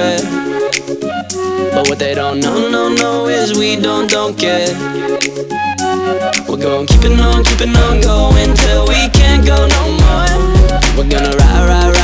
But what they don't know, no, no, is we don't, don't care. We're going keeping on, keeping on going till we can't go no more. We're gonna ride, ride, ride.